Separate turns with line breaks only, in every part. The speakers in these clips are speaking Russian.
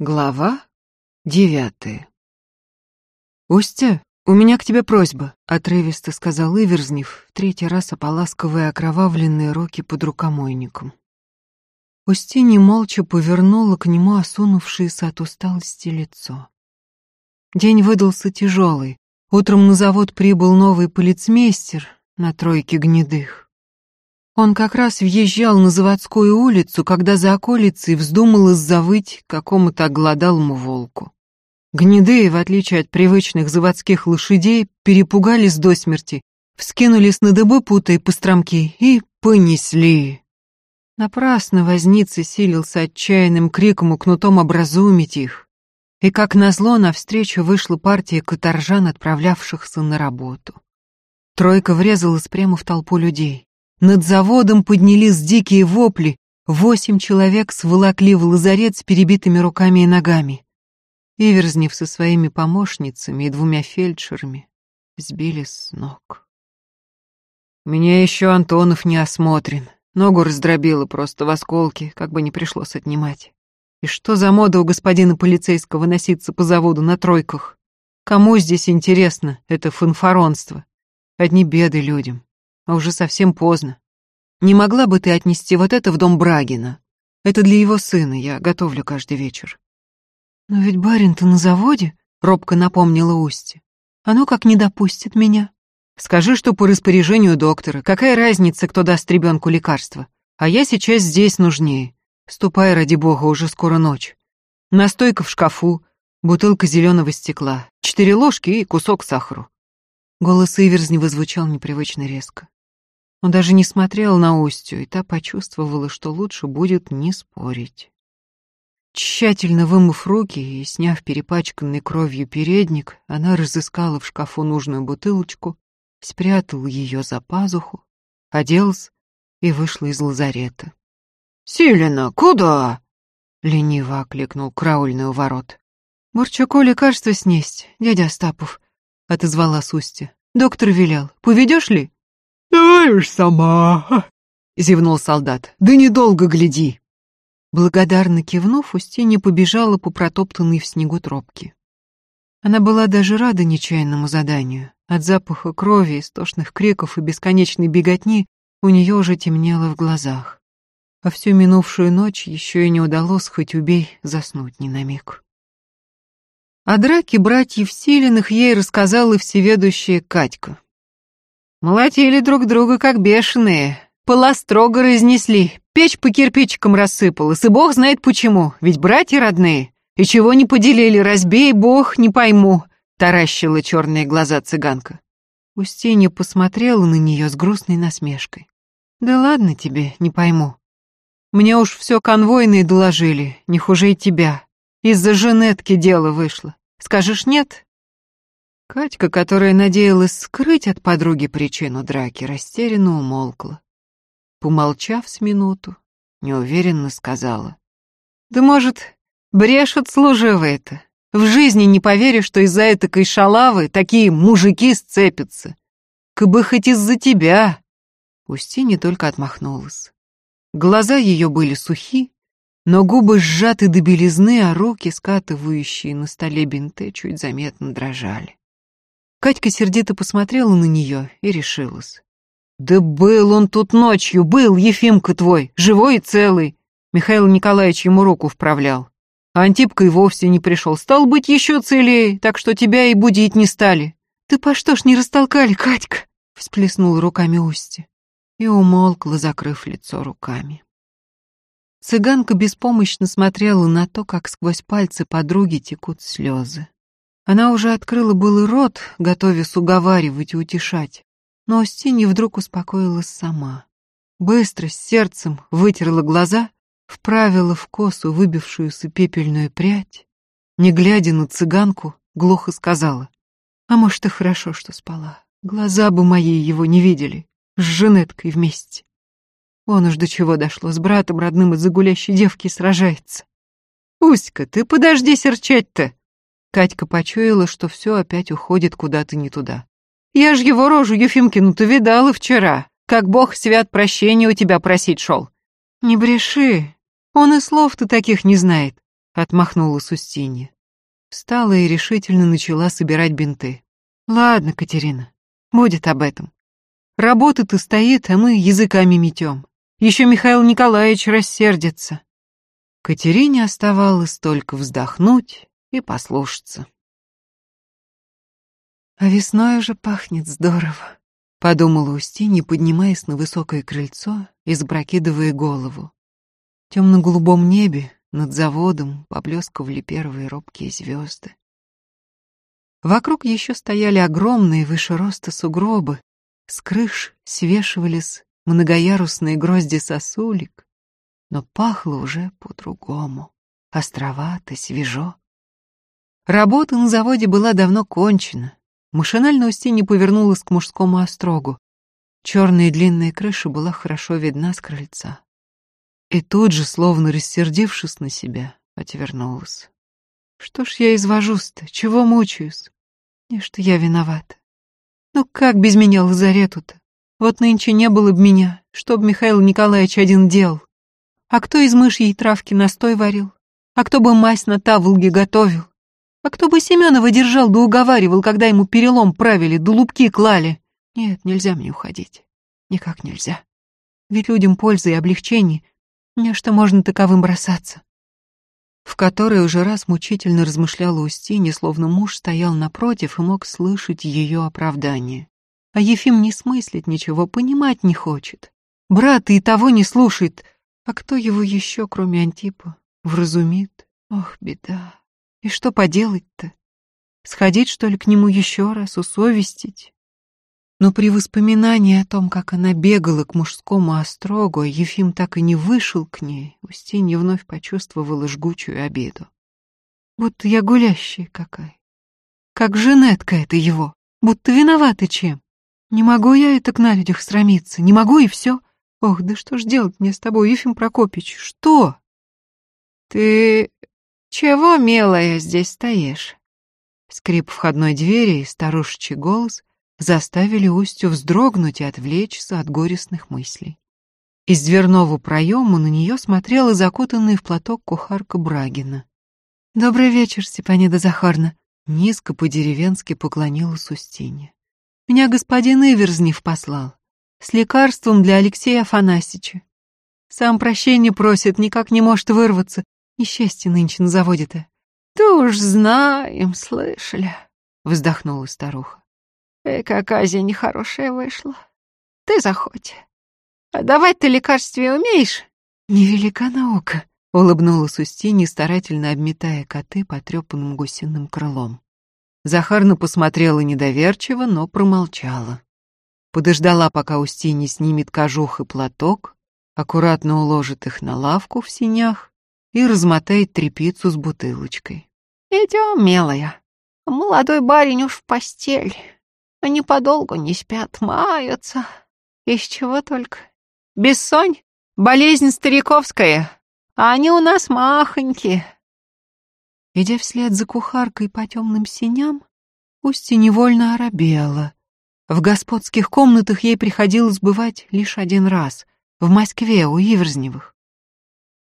Глава девятая. «Устя, у меня к тебе просьба», — отрывисто сказал Иверзнев, в третий раз ополаскивая окровавленные руки под рукомойником. Устинья молча повернула к нему осунувшееся от усталости лицо. День выдался тяжелый. Утром на завод прибыл новый полицмейстер на тройке гнедых. Он как раз въезжал на заводскую улицу, когда за околицей вздумалось завыть какому-то оголодалому волку. Гнедые, в отличие от привычных заводских лошадей, перепугались до смерти, вскинулись на дыбы, путая постромки, и понесли. Напрасно возница силился отчаянным криком и кнутом образумить их. И как назло навстречу вышла партия каторжан, отправлявшихся на работу. Тройка врезалась прямо в толпу людей. Над заводом поднялись дикие вопли, восемь человек сволокли в лазарет с перебитыми руками и ногами. Иверзнев со своими помощницами и двумя фельдшерами сбили с ног. Меня еще Антонов не осмотрен. Ногу раздробило просто в осколки, как бы не пришлось отнимать. И что за мода у господина полицейского носиться по заводу на тройках? Кому здесь интересно это фанфаронство? Одни беды людям а уже совсем поздно. Не могла бы ты отнести вот это в дом Брагина? Это для его сына, я готовлю каждый вечер. Но ведь барин-то на заводе, робко напомнила Устья. Оно как не допустит меня. Скажи, что по распоряжению доктора. Какая разница, кто даст ребенку лекарство? А я сейчас здесь нужнее. Ступай, ради бога, уже скоро ночь. Настойка в шкафу, бутылка зеленого стекла, четыре ложки и кусок сахару. Голос Иверзнева звучал непривычно резко. Он даже не смотрел на Устью, и та почувствовала, что лучше будет не спорить. Тщательно вымыв руки и сняв перепачканный кровью передник, она разыскала в шкафу нужную бутылочку, спрятала ее за пазуху, оделась и вышла из лазарета. «Силина, куда?» — лениво окликнул караульный у ворот. «Бурчаку лекарство снесть, дядя Остапов», — отозвала Устья. «Доктор велел. Поведешь ли?»
«Давай уж сама», —
зевнул солдат. «Да недолго гляди». Благодарно кивнув, Устинья побежала по протоптанной в снегу тропке. Она была даже рада нечаянному заданию. От запаха крови, истошных криков и бесконечной беготни у нее уже темнело в глазах. А всю минувшую ночь еще и не удалось, хоть убей, заснуть ни на миг. О драке братьев Силиных ей рассказала всеведущая Катька. Молотили друг друга, как бешеные. Пола строго разнесли, печь по кирпичикам рассыпалась, и бог знает почему, ведь братья родные. И чего не поделили, разбей, бог, не пойму, таращила черные глаза цыганка. Устинья посмотрела на нее с грустной насмешкой. Да ладно тебе, не пойму. Мне уж все конвойные доложили, не хуже и тебя. Из-за женетки дело вышло. Скажешь нет? Катька, которая надеялась скрыть от подруги причину драки, растерянно умолкла. Помолчав с минуту, неуверенно сказала. «Да, может, брешут служивые-то? В жизни не поверишь, что из-за этой шалавы такие мужики сцепятся. Кабы хоть из-за тебя!» Устинья только отмахнулась. Глаза ее были сухи, но губы сжаты до белизны, а руки, скатывающие на столе бинты, чуть заметно дрожали. Катька сердито посмотрела на нее и решилась. «Да был он тут ночью, был, Ефимка твой, живой и целый!» Михаил Николаевич ему руку вправлял. А Антипка и вовсе не пришел, стал быть еще целее, так что тебя и будить не стали. «Ты по что ж не растолкали, Катька?» — всплеснула руками Устья и умолкла, закрыв лицо руками. Цыганка беспомощно смотрела на то, как сквозь пальцы подруги текут слезы. Она уже открыла был рот, готовясь уговаривать и утешать, но Устинья вдруг успокоилась сама. Быстро, с сердцем, вытерла глаза, вправила в косу выбившуюся пепельную прядь, не глядя на цыганку, глухо сказала. «А может, и хорошо, что спала. Глаза бы мои его не видели, с Женеткой вместе. Он уж до чего дошло, с братом родным из-за гулящей девки сражается. Уська, ты подожди серчать-то!» Катька почуяла, что все опять уходит куда-то не туда. «Я ж его рожу Ефимкину-то видала вчера, как бог свят прощения у тебя просить шел». «Не бреши, он и слов-то таких не знает. отмахнулась Устинья. Встала и решительно начала собирать бинты. Ладно, Катерина, будет об этом. Работа-то стоит, а мы языками метем. Еще Михаил Николаевич рассердится. Катерине оставалось только вздохнуть и послушаться. А весной уже пахнет здорово, подумала Устинья, поднимаясь на высокое крыльцо и запрокидывая голову. В темно-голубом небе над заводом поблескивали первые робкие звезды. Вокруг еще стояли огромные выше роста сугробы, с крыш свешивались многоярусные грозди сосулек, но пахло уже по-другому, островато, свежо. Работа на заводе была давно кончена. Машинально Устинья повернулась к мужскому острогу. Черная длинная крыша была хорошо видна с крыльца. И тут же, словно рассердившись на себя, отвернулась. Что ж я извожусь-то, чего мучаюсь? Не что я виновата. Ну как без меня лазарету-то? Вот нынче не было б меня, что б Михаил Николаевич один делал. А кто из мышьей травки настой варил? А кто бы мазь на таволге готовил? А кто бы Семенова держал да уговаривал, когда ему перелом правили, да лупки клали? Нет, нельзя мне уходить. Никак нельзя. Ведь людям пользы и облегчение не что можно таковым бросаться. В которой уже раз мучительно размышляла Устинья, словно муж стоял напротив и мог слышать ее оправдание. А Ефим не смыслит ничего, понимать не хочет. Брат и того не слушает. А кто его еще, кроме Антипа, вразумит? Ох, беда. И что поделать-то? Сходить, что ли, к нему еще раз, усовестить? Но при воспоминании о том, как она бегала к мужскому острогу, а Ефим так и не вышел к ней, Устинья вновь почувствовала жгучую обиду. Будто я гулящая какая. Как женетка это его, будто виновата чем. Не могу я это к на людях срамиться, не могу и все. Ох, да что ж делать мне с тобой, Ефим Прокопич, что? Ты чего, милая, здесь стоишь? Скрип входной двери и старушечий голос — заставили Устю вздрогнуть и отвлечься от горестных мыслей. Из дверного проема на нее смотрела закутанная в платок кухарка Брагина. «Добрый вечер, Степанида Захарна», — низко по-деревенски поклонилась Устине. «Меня господин Иверзнев послал. С лекарством для Алексея Афанасьевича. Сам прощения просит, никак не может вырваться. Несчастье нынче на заводе-то». «Да уж знаем, слышали», — вздохнула старуха. Эк, оказия нехорошая вышла. Ты заходь. А давать ты лекарстве умеешь? Невелика наука, улыбнулась Устинья, старательно обметая коты потрепанным гусиным крылом. Захарна посмотрела недоверчиво, но промолчала. Подождала, пока Устинья снимет кожух и платок, аккуратно уложит их на лавку в синях и размотает трепицу с бутылочкой. «Идем, милая. Молодой барин уж в постель. Они подолгу не спят, маются. Из чего только. Бессонь — болезнь стариковская, а они у нас махонькие. Идя вслед за кухаркой по темным синям, Устья невольно оробела. В господских комнатах ей приходилось бывать лишь один раз, в Москве, у Иверзневых.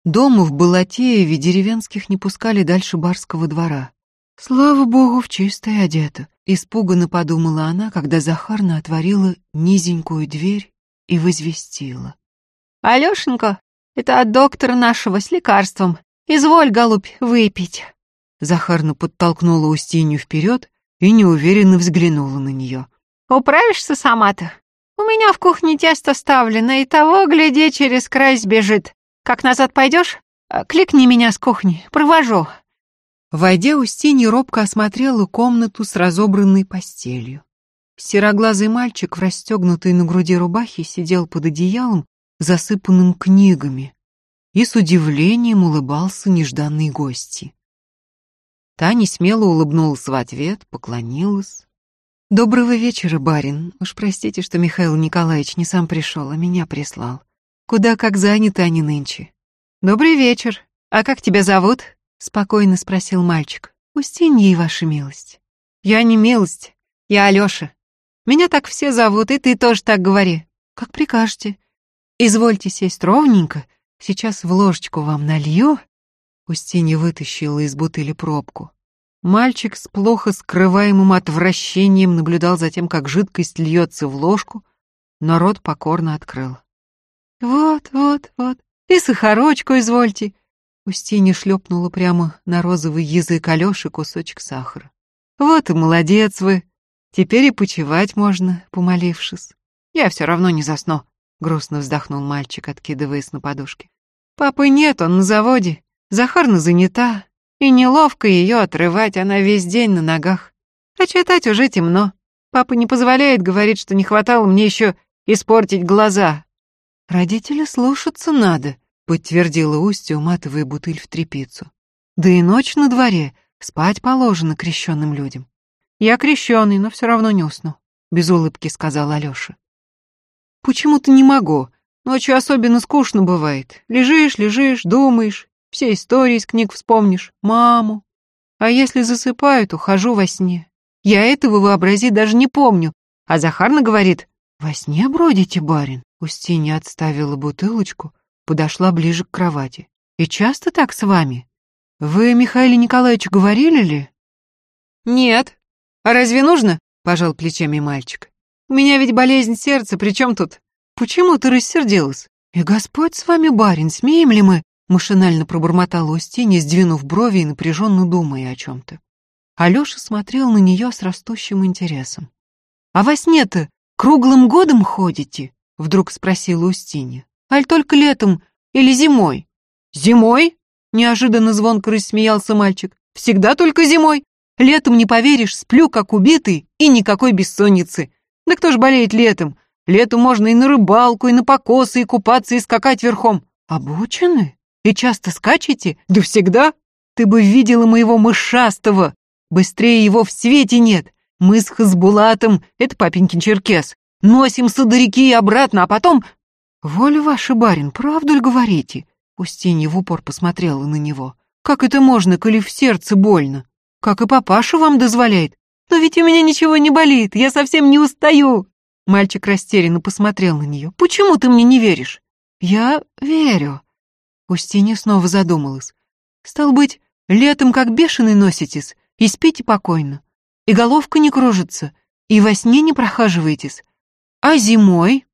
Дома в Балатееве деревенских не пускали дальше барского двора. Слава богу, в чистой одета. Испуганно подумала она, когда Захарна отворила низенькую дверь и возвестила. «Алешенька, это от доктора нашего с лекарством. Изволь, голубь, выпить». Захарна подтолкнула Устинью вперед и неуверенно взглянула на нее. «Управишься сама-то? У меня в кухне тесто ставлено, и того, гляди, через край сбежит. Как назад пойдешь? Кликни меня с кухни, провожу». Войдя, Устинья робко осмотрела комнату с разобранной постелью. Сероглазый мальчик в расстегнутой на груди рубахе сидел под одеялом, засыпанным книгами, и с удивлением улыбался нежданной гости. Таня смело улыбнулась в ответ, поклонилась. «Доброго вечера, барин. Уж простите, что Михаил Николаевич не сам пришел, а меня прислал. Куда как заняты они нынче. Добрый вечер. А как тебя зовут?» — спокойно спросил мальчик. «Устиньей, ваша милость». «Я не милость, я Алёша. Меня так все зовут, и ты тоже так говори. Как прикажете. Извольте сесть ровненько, сейчас в ложечку вам налью». Устинья вытащила из бутыли пробку. Мальчик с плохо скрываемым отвращением наблюдал за тем, как жидкость льется в ложку, но рот покорно открыл. «Вот, вот, вот, и сахарочку извольте!» Устинья шлепнула прямо на розовый язык Алёши кусочек сахара. «Вот и молодец вы! Теперь и почевать можно, помолившись. Я все равно не засну», — грустно вздохнул мальчик, откидываясь на подушке. «Папы нет, он на заводе. Захарна занята, и неловко ее отрывать, она весь день на ногах. А читать уже темно. Папа не позволяет, говорит, что не хватало мне еще испортить глаза. Родители слушаться надо, подтвердила Устья, уматывая бутыль в трепицу. Да и ночь на дворе, спать положено крещенным людям. Я крещеный, но все равно не усну, без улыбки сказал Алёша. Почему-то не могу. Ночью особенно скучно бывает. Лежишь, лежишь, думаешь, все истории из книг вспомнишь, маму. А если засыпаю, то хожу во сне. Я этого, вообрази, даже не помню. А Захарна говорит, «Во сне бродите, барин?» Устинья отставила бутылочку, подошла ближе к кровати. «И часто так с вами? Вы, Михаил Николаевич, говорили ли?» «Нет. А разве нужно?» — пожал плечами мальчик. «У меня ведь болезнь сердца, при чем тут? Почему ты рассердилась? И Господь с вами, барин, смеем ли мы?» Машинально пробормотала Устинья, сдвинув брови и напряженно думая о чем-то. Алеша смотрел на нее с растущим интересом. «А во сне-то круглым годом ходите?» — вдруг спросила Устинья. «Аль только летом или зимой?» «Зимой?» — неожиданно звонко рассмеялся мальчик. «Всегда только зимой. Летом, не поверишь, сплю как убитый и никакой бессонницы. Да кто ж болеет летом? Летом можно и на рыбалку, и на покосы, и купаться, и скакать верхом. Обучены?» И часто скачете? Да всегда. Ты бы видела моего мышастого. Быстрее его в свете нет. Мы с Хазбулатом, это папенькин черкес, носимся до реки и обратно, а потом... Воля ваша, барин, правду ли говорите? Устинья в упор посмотрела на него. Как это можно, коли в сердце больно? Как и папаша вам дозволяет. Но ведь у меня ничего не болит, я совсем не устаю. Мальчик растерянно посмотрел на нее. Почему ты мне не веришь? Я верю. Устинья снова задумалась. «Стал быть, летом как бешеный носитесь, и спите покойно, и головка не кружится, и во сне не прохаживаетесь. А зимой?»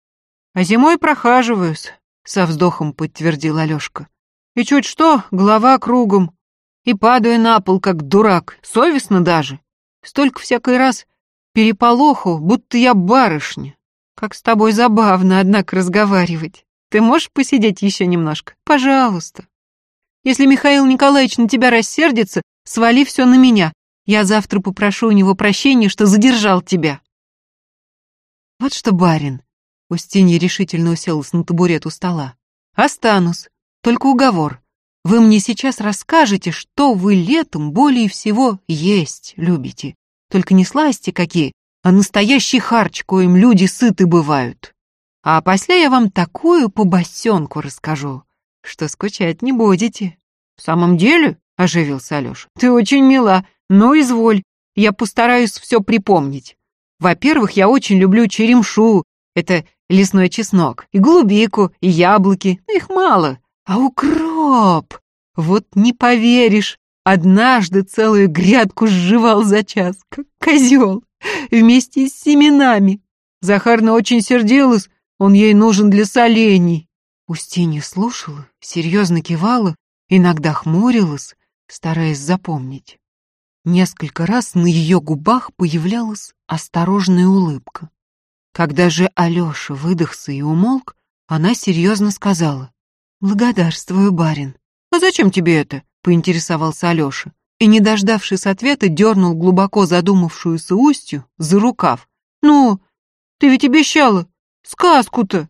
«А зимой прохаживаюсь», — со вздохом подтвердил Алёшка. «И чуть что, голова кругом, и падаю на пол, как дурак, совестно даже. Столько всякий раз переполоху, будто я барышня. Как с тобой забавно, однако, разговаривать. Ты можешь посидеть еще немножко? Пожалуйста. Если Михаил Николаевич на тебя рассердится, свали все на меня. Я завтра попрошу у него прощения, что задержал тебя. Вот что, барин. Устинья решительно уселась на табурет у стола. Останусь. Только уговор. Вы мне сейчас расскажете, что вы летом более всего есть любите. Только не сласти какие, а настоящий харч, коим люди сыты бывают. А после я вам такую побосенку расскажу, что скучать не будете. В самом деле, оживился Алёша, ты очень мила, но изволь, я постараюсь все припомнить. Во-первых, я очень люблю черемшу, это лесной чеснок, и голубику, и яблоки, но их мало. А укроп, вот не поверишь, однажды целую грядку сживал за час, как козел, вместе с семенами. Захарна очень сердилась, он ей нужен для солений. Устинья слушала, серьезно кивала, иногда хмурилась, стараясь запомнить. Несколько раз на ее губах появлялась осторожная улыбка. Когда же Алеша выдохся и умолк, она серьезно сказала. «Благодарствую, барин». «А зачем тебе это?» — поинтересовался Алеша. И, не дождавшись ответа, дернул глубоко задумавшуюся устью за рукав. «Ну, ты ведь обещала, Сказку-то!»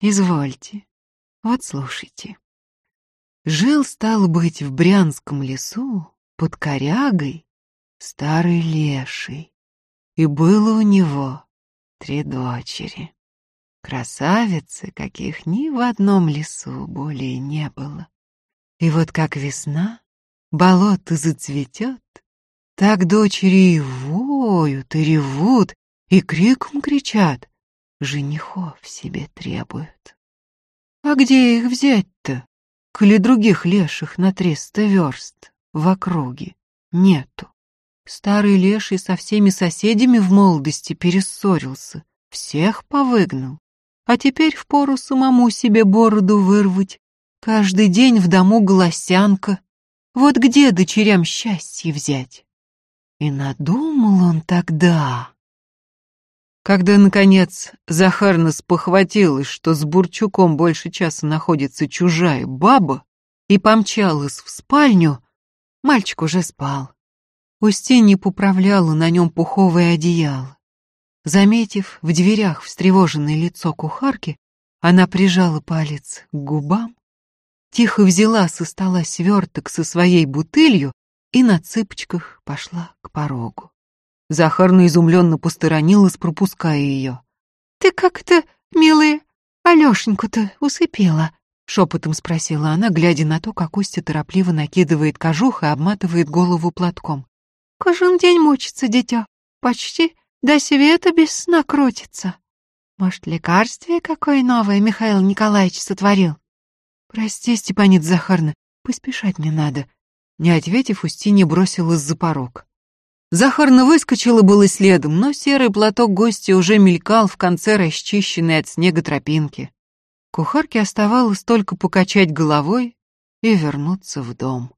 «Извольте. Вот слушайте. Жил, стал быть, в Брянском лесу под корягой старый леший, и было у него три дочери. Красавицы, каких ни в одном лесу более не было. И вот как весна, болото зацветет, так дочери и воют, и ревут, и криком кричат, женихов себе требуют. А где их взять-то? коли других леших на триста верст в округе нету. Старый леший со всеми соседями в молодости перессорился, всех повыгнал. А теперь впору самому себе бороду вырвать. Каждый день в дому голосянка. Вот где дочерям счастье взять? И надумал он тогда. Когда, наконец, Захарна спохватилась, что с Бурчуком больше часа находится чужая баба, и помчалась в спальню, мальчик уже спал. Устинья поправляла на нем пуховое одеяло. Заметив в дверях встревоженное лицо кухарки, она прижала палец к губам, тихо взяла со стола сверток со своей бутылью и на цыпочках пошла к порогу. Захарна изумленно посторонилась, пропуская ее. «Ты как-то, милая, Алешеньку-то усыпила?» — шепотом спросила она, глядя на то, как Устья торопливо накидывает кожух и обматывает голову платком. «Каждый день мучится дитя, почти до света без сна крутится. Может, лекарствие какое новое Михаил Николаевич сотворил?» «Прости, Степанит Захарна, поспешать мне надо», — не ответив, Устинья бросилась за порог. Захарна выскочила было следом, но серый платок гостя уже мелькал в конце расчищенной от снега тропинки. Кухарке оставалось только покачать головой и вернуться в дом.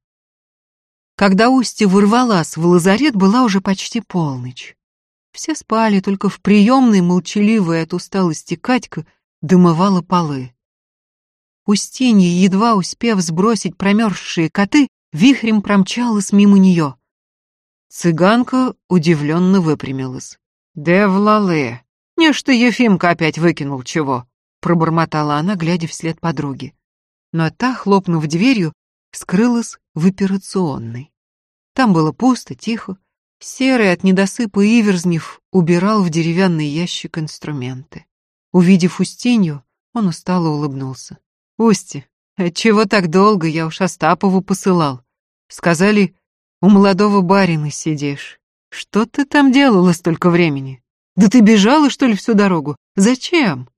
Когда Устья ворвалась в лазарет, была уже почти полночь. Все спали, только в приемной, молчаливая от усталости Катька, дымовала полы. Устинья, едва успев сбросить промерзшие коты, вихрем промчалась мимо нее. Цыганка удивленно выпрямилась. «Девлале! Нечто Ефимка опять выкинул чего!» Пробормотала она, глядя вслед подруги. Но та, хлопнув дверью, скрылась в операционной. Там было пусто, тихо. Серый от недосыпа Иверзнев убирал в деревянный ящик инструменты. Увидев Устинью, он устало улыбнулся. «Усти, отчего так долго? Я уж Остапову посылал. Сказали, у молодого барина сидишь. Что ты там делала столько времени? Да ты бежала, что ли, всю дорогу? Зачем?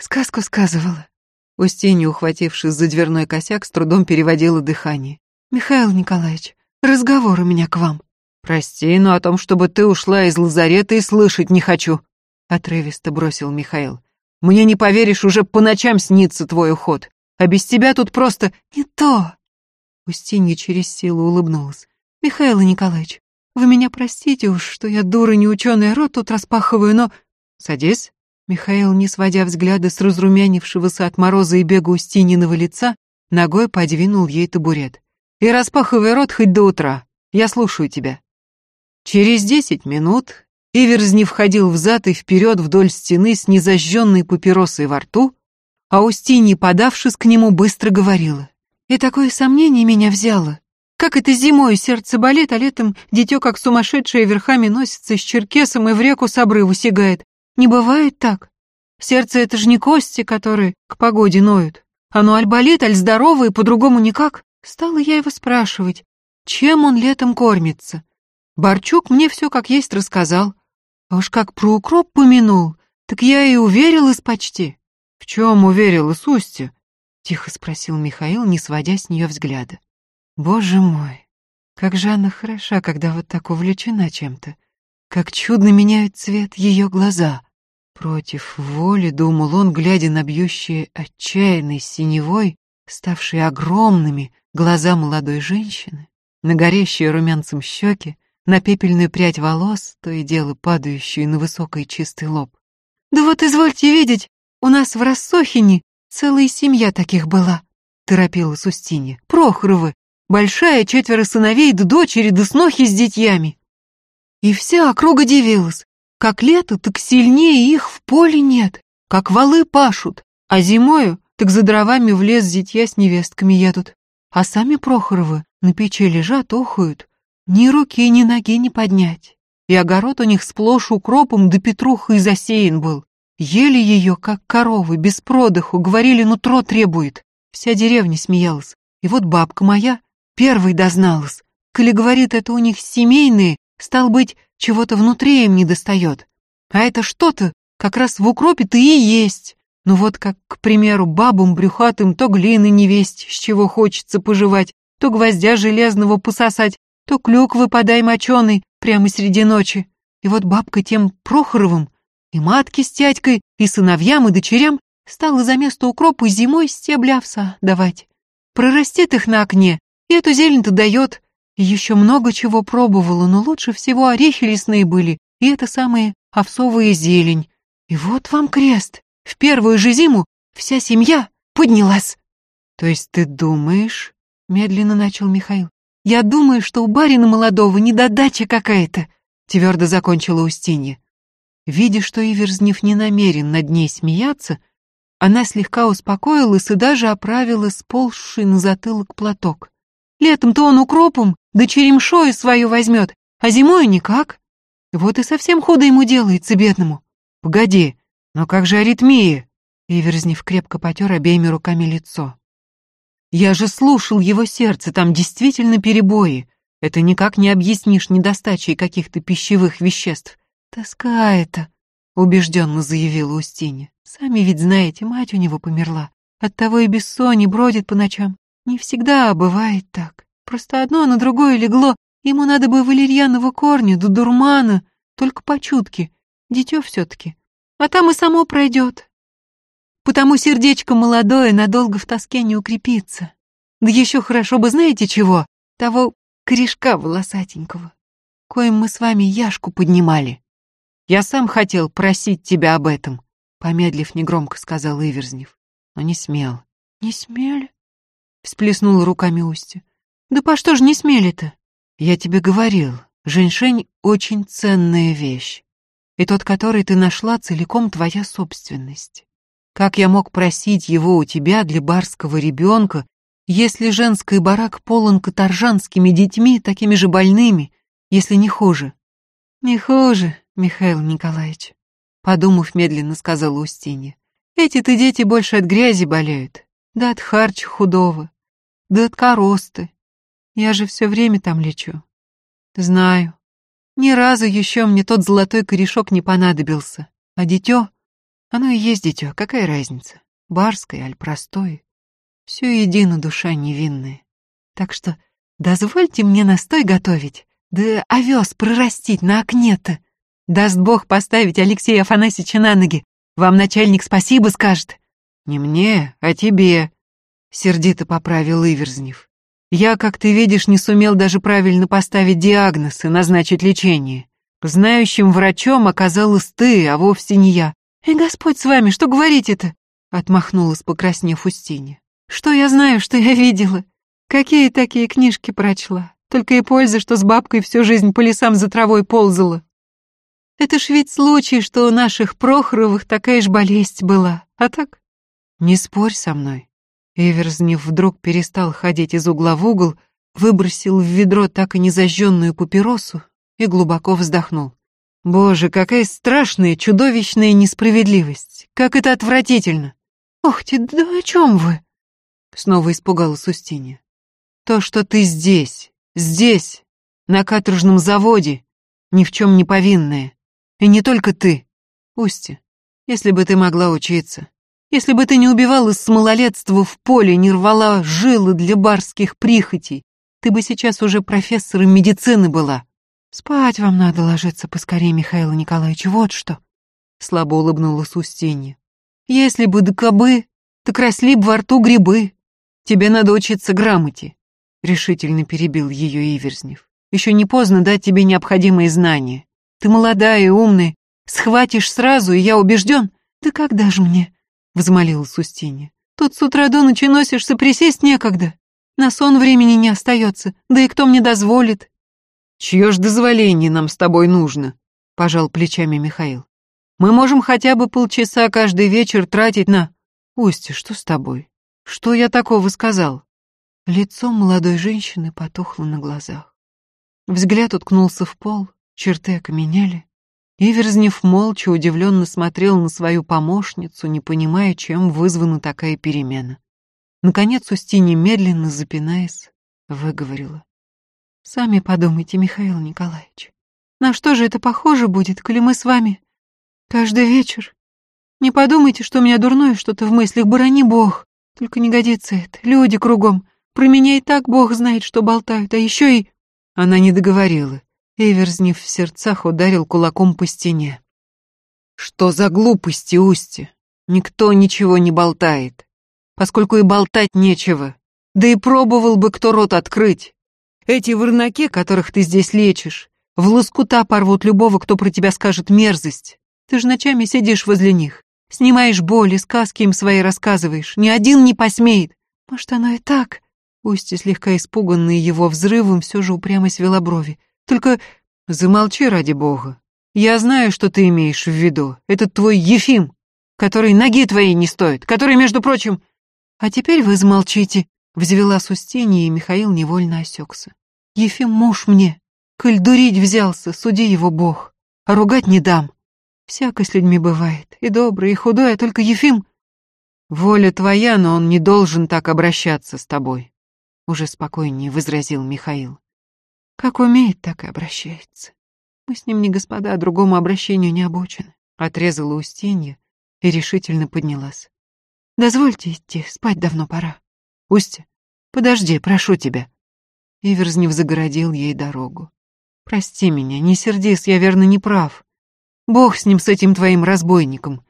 Сказку сказывала. Устинья, ухватившись за дверной косяк, с трудом переводила дыхание. «Михаил Николаевич, разговор у меня к вам». «Прости, но о том, чтобы ты ушла из лазарета, и слышать не хочу», — отрывисто бросил Михаил. «Мне не поверишь, уже по ночам снится твой уход, а без тебя тут просто не то». Устинья через силу улыбнулась. «Михаил Николаевич, вы меня простите уж, что я дура неученая рот тут распахиваю, но...» «Садись». Михаил, не сводя взгляда с разрумянившегося от мороза и бега Устининого лица, ногой подвинул ей табурет. «И распахивай рот хоть до утра. Я слушаю тебя». Через десять минут Иверз не входил взад и вперед вдоль стены с незажженной папиросой во рту, а Устинья, подавшись к нему, быстро говорила. «И такое сомнение меня взяло. Как это зимой сердце болит, а летом дитё как сумасшедшее верхами носится с черкесом и в реку с обрыву сигает. Не бывает так. Сердце — это же не кости, которые к погоде ноют. Оно аль болит, аль здорово, и по-другому никак. Стала я его спрашивать, чем он летом кормится. Борчук мне все как есть рассказал. А уж как про укроп помянул, так я и уверилась почти. В чем уверилась Устья? Тихо спросил Михаил, не сводя с нее взгляда. Боже мой, как же она хороша, когда вот так увлечена чем-то. Как чудно меняют цвет ее глаза. Против воли, думал он, глядя на бьющие отчаянной синевой, ставшие огромными, глаза молодой женщины, на горящие румянцем щеки, на пепельную прядь волос, то и дело падающую на высокий чистый лоб. «Да вот извольте видеть, у нас в Рассохине целая семья таких была», — торопилась Устинья. «Прохоровы, Большая, четверо сыновей да дочери да снохи с детьями. И вся округа дивилась. Как лето, так сильнее их в поле нет, как валы пашут, а зимою так за дровами в лес зятья с невестками едут. А сами Прохоровы на печи лежат, охают, ни руки, ни ноги не поднять. И огород у них сплошь укропом да петрухой засеян был. Ели ее, как коровы, без продыху, говорили, нутро требует. Вся деревня смеялась. И вот бабка моя Первый дозналась. Коли говорит, это у них семейные, стал быть, чего-то внутри им не достает. А это что-то как раз в укропе-то и есть. Ну вот как, к примеру, бабам брюхатым то глины не весть, с чего хочется пожевать, то гвоздя железного пососать, то клюквы подай моченый прямо среди ночи. И вот бабка тем Прохоровым и матке с тядькой, и сыновьям, и дочерям стала за место укропа зимой стебля овса давать. Прорастет их на окне, и эту зелень-то дает. Еще много чего пробовала, но лучше всего орехи лесные были, и это самые овсовые зелень. И вот вам крест. В первую же зиму вся семья поднялась. То есть ты думаешь, медленно начал Михаил, я думаю, что у барина молодого недодача какая-то, твердо закончила Устинья. Видя, что Иверзнев не намерен над ней смеяться, она слегка успокоилась и даже оправила сползший на затылок платок. Летом-то он укропом, да черемшою свою возьмет, а зимой никак. Вот и совсем худо ему делается, бедному. Погоди, но как же аритмия? Иверзнев крепко потер обеими руками лицо. Я же слушал его сердце, там действительно перебои. Это никак не объяснишь недостачей каких-то пищевых веществ. Тоска это, убежденно заявила Устинья. Сами ведь знаете, мать у него померла. Оттого и бессонье бродит по ночам. Не всегда бывает так. Просто одно на другое легло. Ему надо бы валерьяного корня, да дурмана, только по чутке. Дитё все-таки. А там и само пройдет. Потому сердечко молодое надолго в тоске не укрепится. Да еще хорошо бы знаете чего? Того корешка волосатенького, коим мы с вами Яшку поднимали. Я сам хотел просить тебя об этом, помедлив негромко сказал Иверзнев, но не смел. Не смели? Всплеснула руками Устья. Да по что ж не смели-то? Я тебе говорил, женьшень очень ценная вещь. И тот, который ты нашла, целиком твоя собственность. Как я мог просить его у тебя для барского ребенка, если женский барак полон каторжанскими детьми, такими же больными, если не хуже? Не хуже, Михаил Николаевич, подумав медленно, сказала Устинья. Эти-то дети больше от грязи болеют, да от харча худого, да от коросты. Я же все время там лечу. Знаю. Ни разу еще мне тот золотой корешок не понадобился. А дитё, оно и есть дитё, какая разница, барское аль простое. Все едино душа невинная. Так что дозвольте мне настой готовить, да овес прорастить на окне-то. Даст Бог поставить Алексея Афанасьевича на ноги. Вам начальник спасибо скажет. Не мне, а тебе, сердито поправил Иверзнев. Я, как ты видишь, не сумел даже правильно поставить диагноз и назначить лечение. Знающим врачом оказалась ты, а вовсе не я. И Господь с вами, что говорите-то? Отмахнулась, покраснев Устине. Что я знаю, что я видела? Какие такие книжки прочла? Только и пользы, что с бабкой всю жизнь по лесам за травой ползала. Это ж ведь случай, что у наших Прохоровых такая ж болезнь была, а так? Не спорь со мной. Эверзнев вдруг перестал ходить из угла в угол, выбросил в ведро так и незажженную папиросу и глубоко вздохнул. Боже, какая страшная, чудовищная несправедливость! Как это отвратительно! Ох ты, да о чем вы? Снова испугалась Устинья. То, что ты здесь, здесь, на каторжном заводе, ни в чем не повинная. И не только ты. Устья, если бы ты могла учиться, если бы ты не убивала с малолетства в поле, не рвала жилы для барских прихотей, ты бы сейчас уже профессором медицины была. Спать вам надо ложиться поскорее, Михаил Николаевич, вот что. Слабо улыбнулась Устинья. Если бы да кобы, так росли бы во рту грибы. Тебе надо учиться грамоте, решительно перебил ее Иверзнев. Еще не поздно дать тебе необходимые знания. Ты молодая и умная, схватишь сразу, и я убежден. Да когда же мне? Взмолилась Устинья. Тут с утра до ночи носишься, присесть некогда. На сон времени не остается, да и кто мне дозволит? Чье ж дозволение нам с тобой нужно? Пожал плечами Михаил. Мы можем хотя бы полчаса каждый вечер тратить на... Устья, что с тобой? Что я такого сказал? Лицо молодой женщины потухло на глазах. Взгляд уткнулся в пол, черты окаменели. Иверзнев молча удивленно смотрел на свою помощницу, не понимая, чем вызвана такая перемена. Наконец Устинья, медленно запинаясь, выговорила. «Сами подумайте, Михаил Николаевич, на что же это похоже будет, коли мы с вами каждый вечер Не подумайте, что у меня дурное что-то в мыслях, брони бог. Только не годится это, люди кругом. Про меня и так бог знает, что болтают, а еще и...» Она не договорила. Эверзнев в сердцах ударил кулаком по стене. «Что за глупости, Устья? Никто ничего не болтает, поскольку и болтать нечего. Да и пробовал бы кто рот открыть. Эти вырнаки, которых ты здесь лечишь, в лоскута порвут любого, кто про тебя скажет мерзость. Ты же ночами сидишь возле них, снимаешь боли, сказки им свои рассказываешь. Ни один не посмеет. Может, оно и так?» Устья, слегка испуганная его взрывом, все же упрямо свела брови. «Только замолчи ради бога. Я знаю, что ты имеешь в виду. Это твой Ефим, который ноги твоей не стоит, который, между прочим... А теперь вы замолчите, взвела Устинья, и Михаил невольно осекся. Ефим муж мне. Коль дурить взялся, суди его бог. А ругать не дам. Всяко с людьми бывает. И добрый, и худой, а только Ефим... Воля твоя, но он не должен так обращаться с тобой. Уже спокойнее возразил Михаил. Как умеет, так и обращается. Мы с ним не господа, а другому обращению не обучены. Отрезала Устинья и решительно поднялась. Дозвольте идти, спать давно пора. Устья, подожди, прошу тебя. Иверзнев загородил ей дорогу. Прости меня, не сердись, я верно не прав. Бог с ним, с этим твоим разбойником.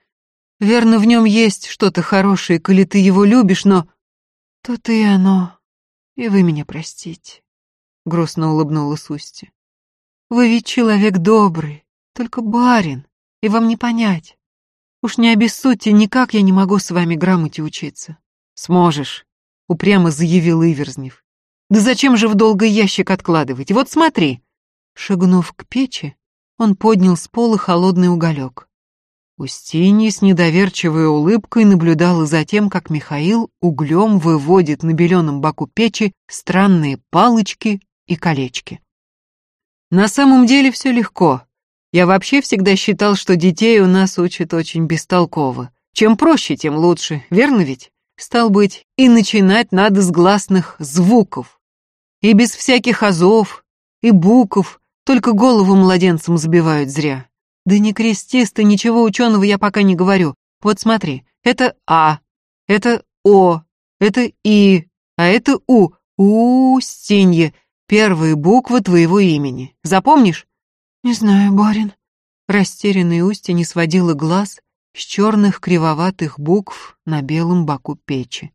Верно, в нем есть что-то хорошее, коли ты его любишь, но... То ты и оно. И вы меня простите. Грустно улыбнулась Устья. Вы ведь человек добрый, только барин, и вам не понять. Уж не обессудьте, никак я не могу с вами грамоте учиться. Сможешь, упрямо заявил Иверзнев. Да зачем же в долгий ящик откладывать? Вот смотри. Шагнув к печи, он поднял с пола холодный уголек. Устинья с недоверчивой улыбкой наблюдала за тем, как Михаил углем выводит на беленом боку печи странные палочки и колечки. На самом деле все легко. Я вообще всегда считал, что детей у нас учат очень бестолково. Чем проще, тем лучше, верно ведь? Стал быть, и начинать надо с гласных звуков. И без всяких азов, и букв, только голову младенцам забивают зря. Да не крестись ты, ничего ученого я пока не говорю. Вот смотри, это А, это О, это И, а это У. Устинье. Первые буквы твоего имени. Запомнишь? Не знаю, барин. Растерянный Устья не сводила глаз с черных кривоватых букв на белом боку печи.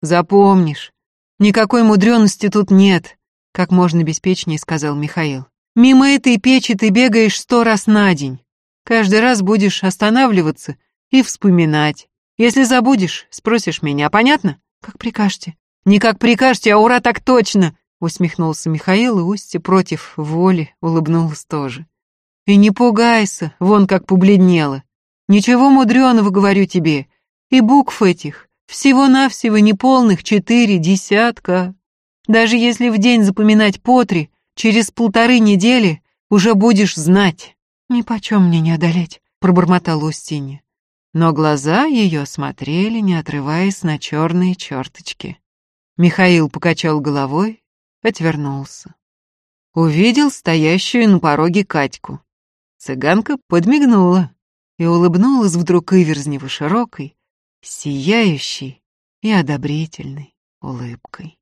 Запомнишь. Никакой мудренности тут нет, как можно беспечнее сказал Михаил. Мимо этой печи ты бегаешь сто раз на день. Каждый раз будешь останавливаться и вспоминать. Если забудешь, спросишь меня, понятно? Как прикажете. Не как прикажете, а ура, так точно. Усмехнулся Михаил, и Устья против воли улыбнулась тоже. И не пугайся, вон как побледнела. Ничего мудреного, говорю тебе. И букв этих всего-навсего неполных четыре десятка. Даже если в день запоминать по три, через полторы недели уже будешь знать. Ни почем мне не одолеть, пробормотала Устинья. Но глаза ее смотрели, не отрываясь на черные черточки. Михаил покачал головой, отвернулся. Увидел стоящую на пороге Катьку. Цыганка подмигнула и улыбнулась вдруг Иверзнева широкой, сияющей и одобрительной улыбкой.